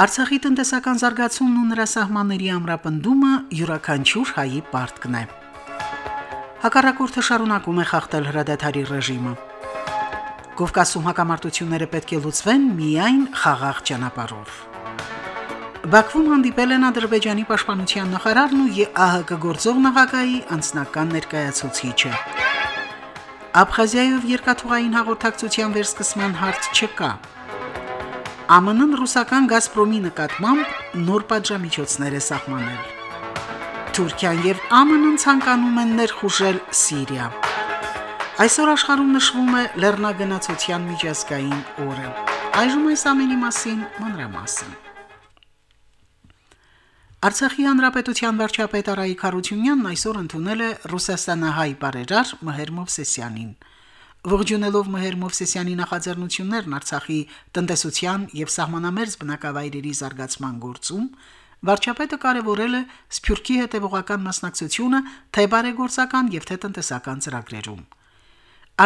Արցախի տնտեսական զարգացումն ու նրա սահմանների ամրապնդումը յուրաքանչյուր հայի պարտքն է։ Հակառակորդը շարունակում է խախտել հրադադարի ռեժիմը։ Կովկասում հակամարտությունները պետք է լուծվեն միայն խաղաղ ճանապարհով։ Բաքվում հանդիպել են Ադրբեջանի պաշտպանության նախարարն ու ԵԱՀԿ գործող նախագահի անձնական ներկայացուցիչը։ Աբխազիայով երկաթուղային հաղորդակցության վերսկսման հարց չկա։ ԱՄՆ-ն ռուսական Գազպրոմի նկատմամբ նոր պատժամիջոցներ է սահմանել։ Թուրքիան եւ ԱՄՆ-ն ցանկանում են ներխուժել Սիրիա։ Այսօր աշխարհում նշվում է Լեռնագնացության միջազգային օրը։ Այժմ այս ամենի մասին մանրամասն։ Արցախի հանրապետության վարչապետ Արայիկ Խարությունյանն այսօր ընդունել է Ռուսաստանահայ բարերար Մհեր Մովսեսյանին։ Ողջունելով Մհեր Մովսեսյանի նախաձեռնություններն Արցախի տնտեսության եւ սահմանամերձ բնակավայրերի զարգացման գործում, վարչապետը կարևորել է Սփյուռքի հետևողական մասնակցությունը թե բարեգործական եւ թե տնտեսական ծրագրերում։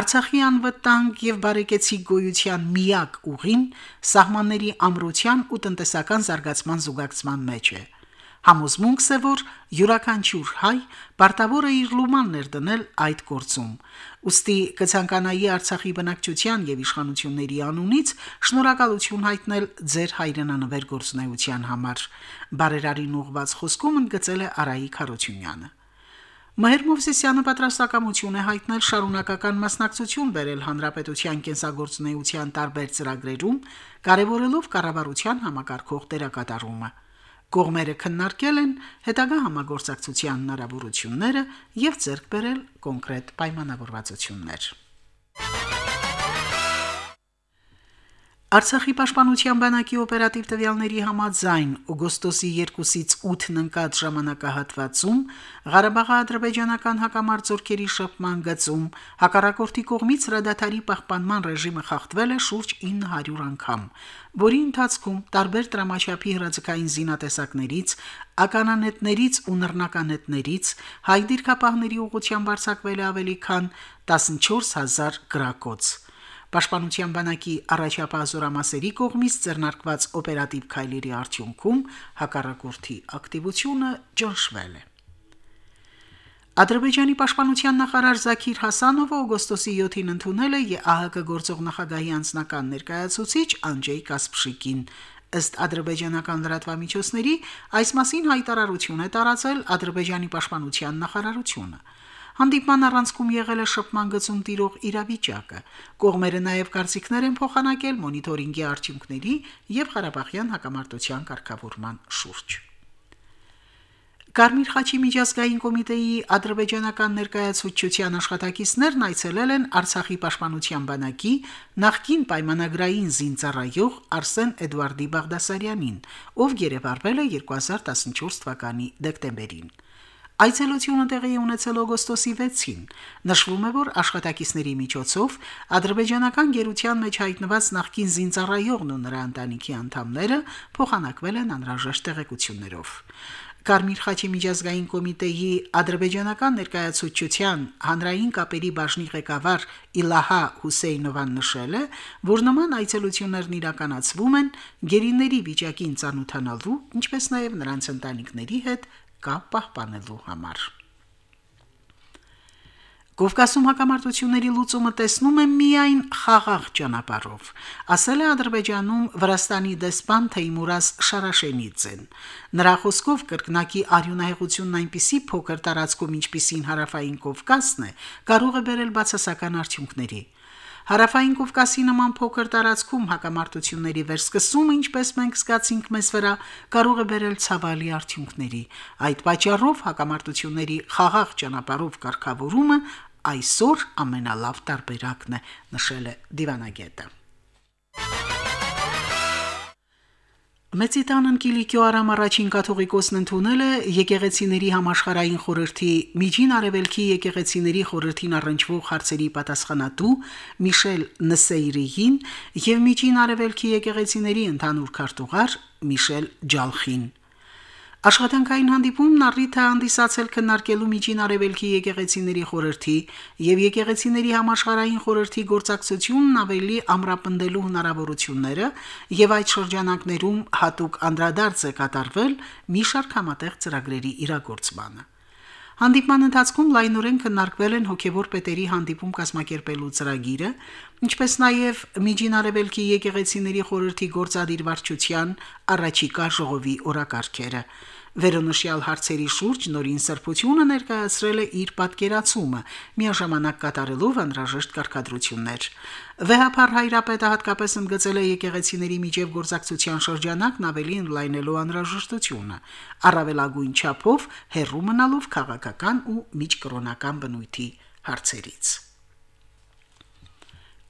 Արցախի անվտանգ եւ բարեկեցիկ գոյության միակ ուղին սահմանների ամրության ու տնտեսական զարգացման զուգակցման մեջ է։ Համոզմունքս է, որ յուրաքանչյուր հայ պարտավոր է իր լուման ներդնել այդ գործում։ Ոստի կցանկանայի Արցախի բնակչության եւ իշխանությունների անունից շնորհակալություն հայտնել ձեր հայրենանվեր գործունեության համար։ Բարերարին ուղված խոսքում ընդգծել է Արայիկ Խարությունյանը։ Մհեր Մովսեսյանը պատրաստակամություն է հայտնել շարունակական մասնակցություն բերել հանրապետության կենսագործունեության տարբեր ծրագրերում, կարևորելով կառավարության համակարգող դերակատարումը։ Կողմերը քննարկել են հետագա համագործակցության հնարավորությունները եւ ձեռք բերել կոնկրետ պայմանավորվածություններ։ Արցախի պաշտպանության բանակի օպերատիվ տվյալների համաձայն օգոստոսի 2-ից 8-ն ընկած ժամանակահատվածում Ղարաբաղի ադրբեջանական հակամարտությունների շփման գծում հակառակորդի կողմից հրադադարի պահպանման ռեժիմը խախտվել է շուրջ 900 անգամ, որի ընթացքում տարբեր տրամաչափի հրաձգային զինատեսակներից, ականանետներից ու նռնականետներից հայ դիրքապահների ուղղությամբ արձակվել ավելի քան 14000 գրակոց։ Պաշտպանության բանակի առաջապահ զորամասերի կողմից ձեռնարկված օպերատիվ քայլերի արդյունքում հակառակորդի ակտիվությունը ճնշվել է։ Ադրբեջանի պաշտպանության նախարար Զաքիր Հասանովը օգոստոսի 7-ին ընդունել է ԵԱՀԿ գործող նախագահի անձնական ներկայացուցիչ Անջեյ Կասպշիկին։ Ըստ ադրբեջանական լրատվամիջոցների այս մասին հայտարարություն է տարածել Ադրբեջանի պաշտպանության նախարարությունը։ Հանդիպման առանցքում եղել է շփման գծում տիրող իրավիճակը։ Կողմերը նաև կարծիքներ են փոխանակել մոնիտորինգի արդյունքների եւ Ղարաբաղյան հակամարտության կարգավորման շուրջ։ Կարմիր խաչի միջազգային կոմիտեի ադրբեջանական ներկայացուցչության աշխատակիցներն այցելել են Արցախի պաշտպանության բանակի նախկին պայմանագրային զինծառայող Արսեն Էդվարդի Բաղդասարյանին, ով գերեվարվել է 2014 թվականի դեկտեմբերին։ Այցելությունը տեղի ունեցել օգոստոսի 6-ին։ Նշվում է, որ աշխատակիցների միջոցով ադրբեջանական գերության մեջ հայտնված նախկին զինծառայողն ու նրա ընտանիքի անդամները փոխանակվել են անհրաժեշտ տեղեկություններով։ Կարմիր խաչի միջազգային կոմիտեի ադրբեջանական ներկայացուցչության հանրային կապերի բաժնի ղեկավար Իլահա Հուսեյնովան նշել է, որ նման այցելություններն իրականացվում են գերիների վիճակին ծանոթանալու, ինչպես նաև նրանց ընտանիքների հետ կապ պահպանելու համար։ Կովկասում հակամարտությունների լուծումը տեսնում է միայն խաղաղ ճանապարհով, ասել է Ադրբեջանում Վրաստանի դեսպան Թեյմուրազ Շարաշենիցեն։ Նրա խոսքով կրկնակի արյունահեղությունն այնպիսի փոքր տարածքում, ինչպիսին հարավային Կովկասն է, կարող է բերել բացասական արդյունքների։ Հարավային Կովկասի նման փոքր տարածքում հակամարտությունների վերսկսումը, ինչպես մենք զգացինք մեզ վրա, կարող է բերել ցավալի արդյունքների։ Այդ պատճառով հակամարտությունների խաղաղ ճանապարհով կարգավորումը այսօր ամենալավ տարբերակն է, նշել է Դիվանագետը։ Մեծիտանն Կիլիկիո Արամ առաջին կաթողիկոսն ընդունել է եկեղեցիների համաշխարային խորհրդի Միջին Արևելքի եկեղեցիների խորհրդին առնչվող հարցերի պատասխանատու Միշել Նսեյրիին եւ Միջին Արևելքի եկեղեցիների ընդհանուր քարտուղար Միշել Ջալխին։ Աշխատանքային հանդիպումն առիթ է հանդիսացել քննարկելու Միջին Արևելքի եկեղեցիների խորհրդի եւ եկեղեցիների համաշխարհային խորհրդի գործակցությունն ավելի ամրապնդելու հնարավորությունները եւ այդ շրջանակներում հատուկ անդրադարձ է կատարվել մի շարք համատեղ ծրագրերի իրագործմանը։ Հանդիպման ընթացքում լայնորեն քննարկվել են հոգևոր պետերի հանդիպում կազմակերպելու ծրագիրը, ինչպես նաև Միջին Արևելքի եկեղեցիների խորհրդի գործադիր վարչության առաջիկա ժողովի օրակարգերը։ Վերոնշյալ հարցերի շուրջ նորին սրբությունը ներկայացրել է իր պատկերացումը, միաժամանակ կատարելով անհրաժեշտ կարգադրություններ։ Վեհապար հայրապետը հատկապես ընդգծել է եկեղեցիների միջև գործակցության շրջանակն ավելի ընդլայնելու անհրաժեշտությունը, առավելագույն չափով հերրու մնալով քաղաքական ու միջկրոնական բնույթի հարցերից։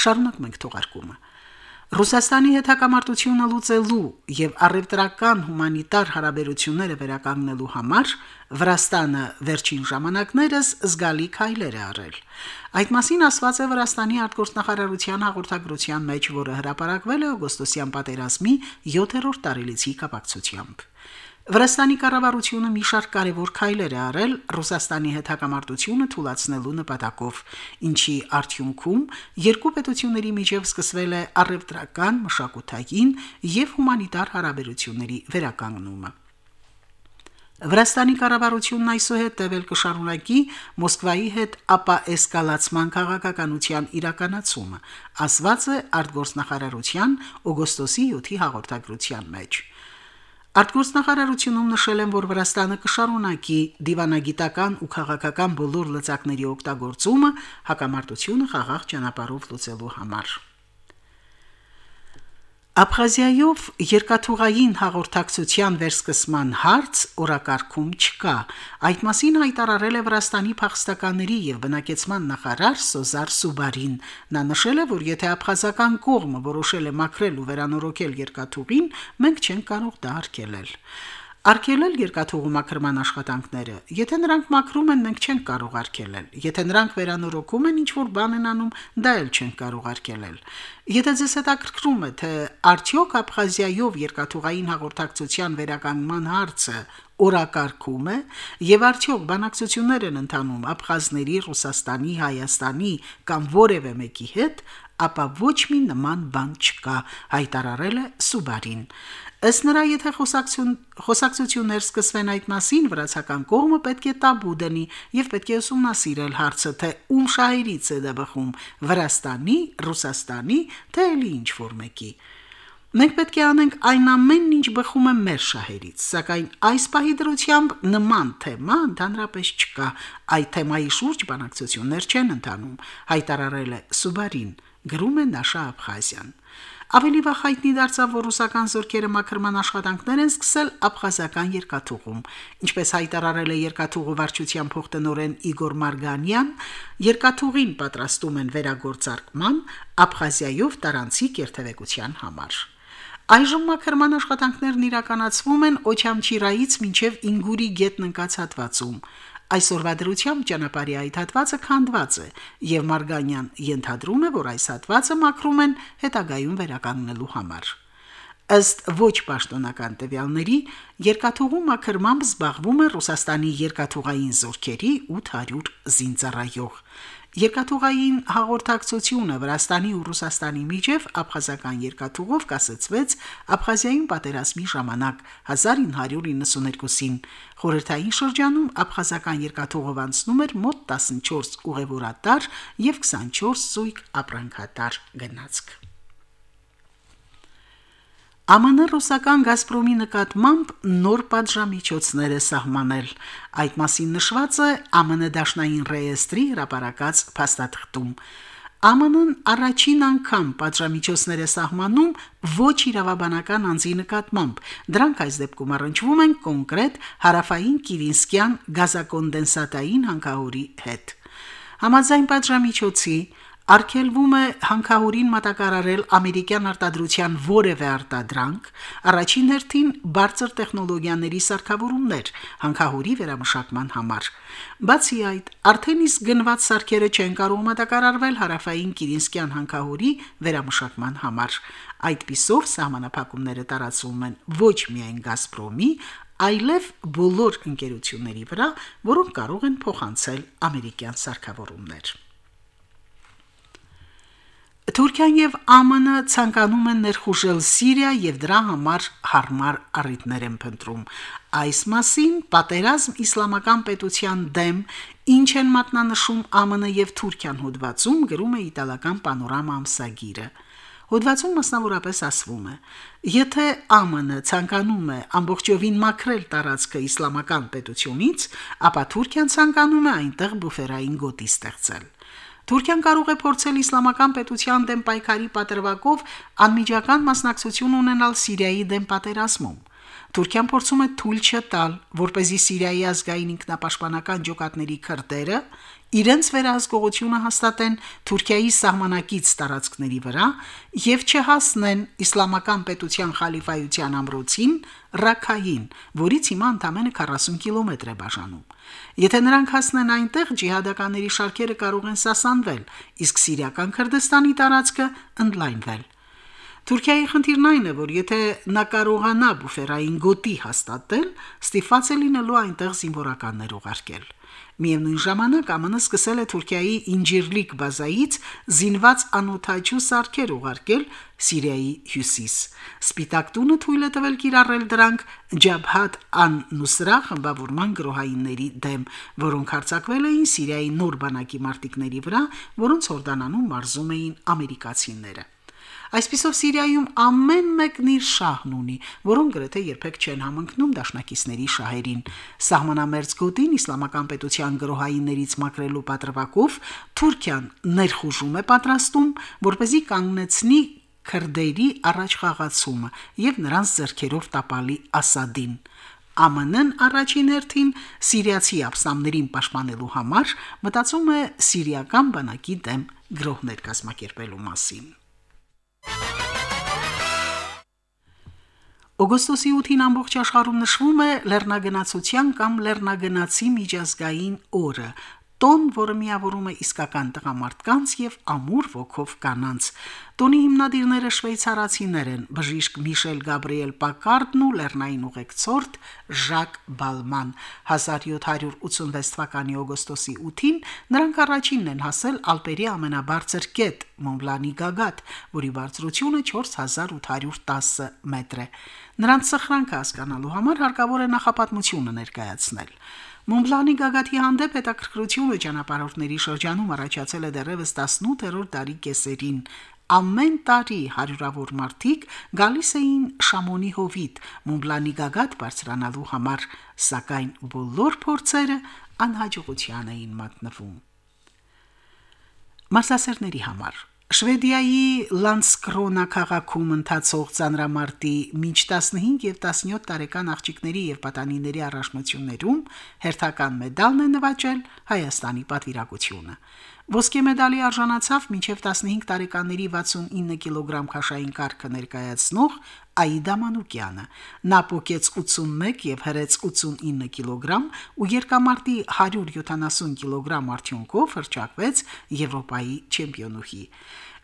Շարունակ մենք թողարկումը։ Ռուսաստանի հետ հակամարտությունը լուծելու եւ առևտրական հումանիտար հարաբերությունները վերականգնելու համար Վրաստանը վերջին ժամանակներս զգալի քայլեր է արել։ Այդ մասին ասված է Վրաստանի արտգործնախարարության հաղորդագրության մեջ, որը հրապարակվել է օգոստոսյան պատերազմի 7-րդ տարելիցի կապակցությամբ։ Վրաստանի կառավարությունը մի շարք կարևոր քայլեր է արել Ռուսաստանի հետ հակամարտությունը թույլատնելու նպատակով, ինչի արդյունքում երկու պետությունների միջև սկսվել է առևտրական, մշակութային եւ հումանիտար հարաբերությունների վերականգնումը։ Վրաստանի կառավարությունն այսուհետ տևել կշարունակի Մոսկվայի հետ ապա էսկալացման քաղաքականության իրականացումը, ասված է արտգործնախարարության օգոստոսի 7-ի հաղորդագրության մեջ։ Արտգործնախարարությունում նշել են, որ Վրաստանը կշարունակի դիվանագիտական ու քաղաքական բոլոր լծակների օգտագործումը հակամարտությունը խաղաղ ճանապարհով լուծելու համար։ Աբխազիայով երկաթուղային հաղորդակցության վերսկսման հարց օրակարգում չկա։ Այդ մասին հայտարարել է Վրաստանի փախստականների եւ բնակեցման նախարար Սոզար Սուբարին։ Նա նշել է, որ եթե աբխազական կողմը որոշել է մաքրել ու վերանորոգել երկաթուղին, մենք չենք կարող դա արգելել արկելել երկաթուղու մաքրման աշխատանքները։ Եթե նրանք մաքրում են, մենք չենք կարող արկելել։ Եթե նրանք վերանորոգում են ինչ-որ բան են անում, դա էլ չենք կարող արկելել։ Եթե ձեզ հետաքրքրում է, թե արդյոք Աբխազիայով երկաթուղային հաղորդակցության վերականգնման հարցը օրակարգում է եւ արդյոք բանակցություններ են ընթանում աբխազների, Ռուսաստանի, Հայաստանի կամ որևէ մեկի հետ, ապա ոչ մի նման բան չկա, հայտարարել է Սուբարին։ Ըստ նրա, եթե խոսակցություն խոսակցություններ սկսվեն այդ մասին, վրացական կողմը պետք է տաբու դնի եւ պետք է ուսումնասիրել հարցը, թե ում շահերից է դա բխում՝ Վրաստանի, Ռուսաստանի, թե էլի ինչ որ մեկի։ Մենք պետք է անենք այն ամենն, ինչ բխում է մեր շահերից, սակայն այս պահի դրությամբ նման թեմա ընդհանրապես չկա։ Այդ թեմայի շուրջ բանակցություններ չեն ընթանում, հայտարարել է Սուբարին, գրում է Նաշա Աբխազյան։ Ավելի վաղ հայտնի դարձավ, որ ռուսական զորքերը մաքրման աշխատանքներ են սկսել աբխազական երկաթուղում։ Ինչպես հայտարարել է երկաթուղու վարչության փոխտնօրեն Իգոր Մարգանյան, երկաթուղին պատրաստում են վերագործարկման Աբխազիայով տարանցիկ երթևեկության համար։ Այժմ մաքրման աշխատանքներն իրականացվում են Օչամչիրայից մինչև Ինգուրի գետն ընկած հատվածում։ Այսօրվա դրությամբ ճանապարհի այդ հատվածը քանդված է, եւ Մարգանյան ենթադրում է, որ այս հատվածը մաքրում են հետագայում վերականգնելու համար։ Ըստ ոչ պաշտոնական տվյալների, երկաթուղու մաքրմամբ զբաղվում է Ռուսաստանի երկաթուղային զորքերի 800 զինծառայող։ Երկաթուղային հաղորդակցությունը Վրաստանի ու Ռուսաստանի միջև աբխազական երկաթուղով կասեցվեց Աբխազիայում պատերազմի ժամանակ 1992-ին։ Խորհրդային շրջանում աբխազական երկաթուղով անցնում էր մոտ 14 ուղևորատար եւ 24 զույգ ապրանքատար գնացք։ ԱՄՆ ռուսական Գազպրոմի նկատմամբ նոր պատժամիջոցներ է սահմանել։ Այդ մասին նշված է ԱՄՆ Դաշնային ռեեստրի հրապարակած փաստաթղթում։ ԱՄՆ-ն առաջին անգամ պատժամիջոցներ է սահմանում ոչ իրավաբանական անձի նկատմամբ։ Դրանք այս դեպքում առնչվում են կոնկրետ հարավային Կիրինսկյան գազակոնդենսատային հանքահորի հետ։ Համաձայն պատժամիջոցի արկելվում է հանքահորին մատակարարել ամերիկյան արտադրության որևէ արտադրանք, առաջին հերթին բարձր տեխնոլոգիաների սարքավորումներ հանքահորի վերամշակման համար։ Բացի այդ, արդեն իսկ գնված սարքերը չեն կարող մատակարարվել հարավային Կիրինսկյան հանքահորի վերամշակման համար։ Այդ պիսով սահմանափակումները տարածվում են ոչ միայն Գազպրոմի, այլև բոլոր ընկերությունների վրա, որոնք կարող են փոխանցել ամերիկյան սարքավորումներ։ Թուրքիան եւ ԱՄՆ ցանկանում են ներխուժել Սիրիա եւ դրա համար հարմար առիթներ են փնտրում։ Այս մասին պատերազմ իսլամական պետության դեմ ինչ են մատնանշում ԱՄՆ եւ Թուրքիան հոդվածում գրում է իտալական պանորամա ամսագիրը։ Հոդվածում մասնավորապես ասվում է. Եթե ԱՄՆ ցանկանում է ամբողջովին մաքրել տարածքը իսլամական պետությունից, ապա Թուրքիան ցանկանում է այնտեղ բուֆերային գոտի ստեղծել։ Թուրքիան կարող է փորձել իսլամական պետության դեմ պայքարի պատրվակով անմիջական մասնակցություն ունենալ Սիրիայի դեմ պատերազմում։ Թուրքիան փորձում է թույլ չտալ, որ เป զի Սիրիայի ազգային ինքնապաշտպանական ջոկատների քրդերը իրենց վերահսկողությունը հաստատեն Թուրքիայի սահմանակից տարածքների վրա եւ չհասնեն իսլամական պետության խալիֆայության ամրոցին Ռաքային, որից հիմա ընդամենը 40 կիլոմետր է բաժանում։ Եթե նրանք հասնեն այնտեղ, ջիհադականների շարքերը կարող են սասանվել, իսկ սիրիական Քրդստանի տարածքը ընդլայնվել։ Թուրքիայի խնդիրն այն է, որ եթե նա կարողանա բուֆերային գոտի հաստատել, ստիփաց է լինելու այնտեղ զինվորականներ ուղարկել։ Միևնույն ժամանակ ԱՄՆ սկսել է Թուրքիայի Ինջիրլիկ բազայից զինված անօթաչու սարքեր ուղարկել Սիրիայի հյուսիս։ Սպիտակ տունը թույլ է տվել կիրառել դրանք Ջաբհատ ան-Նուսրա խմբավորման գրոհայինների դեմ, որոնք հարձակվել էին Սիրիայի նոր բանակի մարտիկների վրա, որոնց հորդանանում մարզում էին ամերիկացիները։ Այսպիսով Սիրիայում ամեն մեկն իր շահն ունի, որոնք գրեթե երբեք չեն համընկնում դաշնակիցների շահերին։ Սահմանամերձ գոտին իսլամական պետության գրոհայիններից մակրելու պատրվակով Թուրքիան ներխուժում է պատրաստում, որ เป զի կանգնեցնի քրդերի առաջխաղացումը եւ նրանց ձեռքերով տապալի Ասադին։ ԱՄՆ-ն առաջին հերթին սիրիացի ապստամբներին պաշտպանելու համար մտածում է սիրիական բանակի դեմ գրոհներ կազմակերպելու մասին։ Օգոստոսի 8-ին ամբողջ աշխարհում նշվում է Լեռնագնացության կամ Լեռնագնացի միջազգային օրը, տոն, որը միավորում է իսկական տղամարդկանց եւ ամուր ոգով կանանց։ Տոնի հիմնադիրները շվեյցարացիներ են՝ բժիշկ Միշել Գաբրիել Պակարդն ու լեռնային ուղեկցորդ Ժակ Բալման։ 1786 թվականի օգոստոսի 8-ին նրանք առաջինն են հասել Ալպերի ամենաբարձր կետ Մոնբլանի գագաթ, որի բարձրությունը 4810 մետր է։ Նրանց սխրանքը հասկանալու համար հարկավոր է նախապատմությունը ներկայացնել։ Մոնբլանի գագաթի հանդեպ հետաքրքրությունը ճանապարհորդների շրջանում առաջացել է դեռևս 18-րդ դարի կեսերին։ Ամեն տարի հարյուրավոր մարդիկ գալիս էին Շամոնի հովիտ Մոնբլանի գագաթ բարձրանալու համար, սակայն բոլոր փորձերը անհաջողության էին մատնվում։ Մասասերների համար Շվեդիայի Լանսկրոնա քաղաքում ընթացող ծանրամարտի մինչ 15 եւ 17 տարեկան աղջիկների եւ պատանիների առաջնություններում հերթական մեդալն է նվաճել Հայաստանի պատվիրակությունը։ Ոսկե մեդալի արժանացավ մինչև 15 տարեկանների 69 կիլոգրամ քաշային կարգը ներկայացնող Աիդա Մանուկյանը։ Նա փոկեց 81 եւ հրեց 89 կիլոգրամ ու երկամարտի 170 կիլոգրամ արդյունքով հրճակվեց Եվրոպայի չեմպիոնուհի։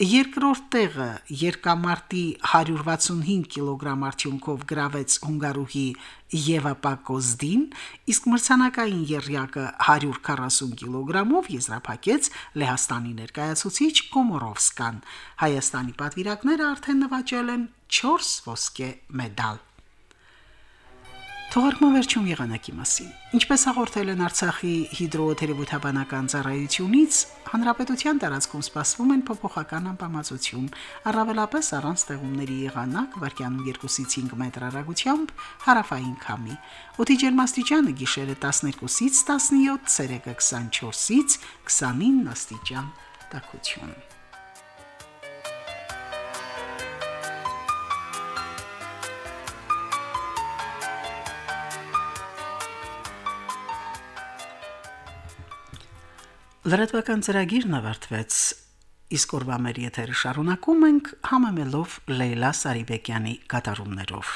Երկրորդ տեղը երկամարտի 165 կիլոգրամ արդյունքով գրավեց հունգարուհի Եվա Պակոզդին, իսկ մրցանակային երյակը 140 կիլոգրամով եզրափակեց Լեհաստանի ներկայացուցիչ Կոմորովսկան։ Հայաստանի պատվիրակները արդեն նվաճել են 4 ոսկե մեդալ։ Թողարկման վերջում եղանակի մասին։ Ինչպես հաղորդել են Արցախի հիդրոթերապևտաբանական ծառայությունից, հանրապետության տարածքում սպասվում են փոփոխական անբավարարություն, առավելապես առանց ձեղումների եղանակ վարկյանում 2-ից 5 մետր հեռագությամբ հարավային քամի։ Օդի ջերմաստիճանը գիշերը 12-ից 17, ցերեկը 24-ից 29 աստիճան տաքություն։ Լրատվական ծրագիրն ավարտվեց։ Իսկ օրվա մեր եթերը շարունակում ենք համեմելով Լեյլա Սարիբեկյանի կատարումներով։